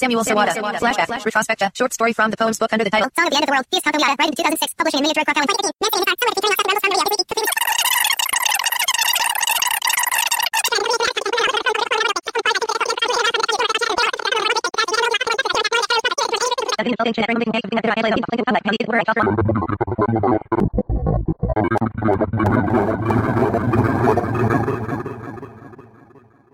Samuel Serwata. Flashback. Retrospecta. Short story from the poems book under the title Song of the End of the World. P.S. Kafka Writing 2006. Publishing in Miniature Crocodile. 2015. I'm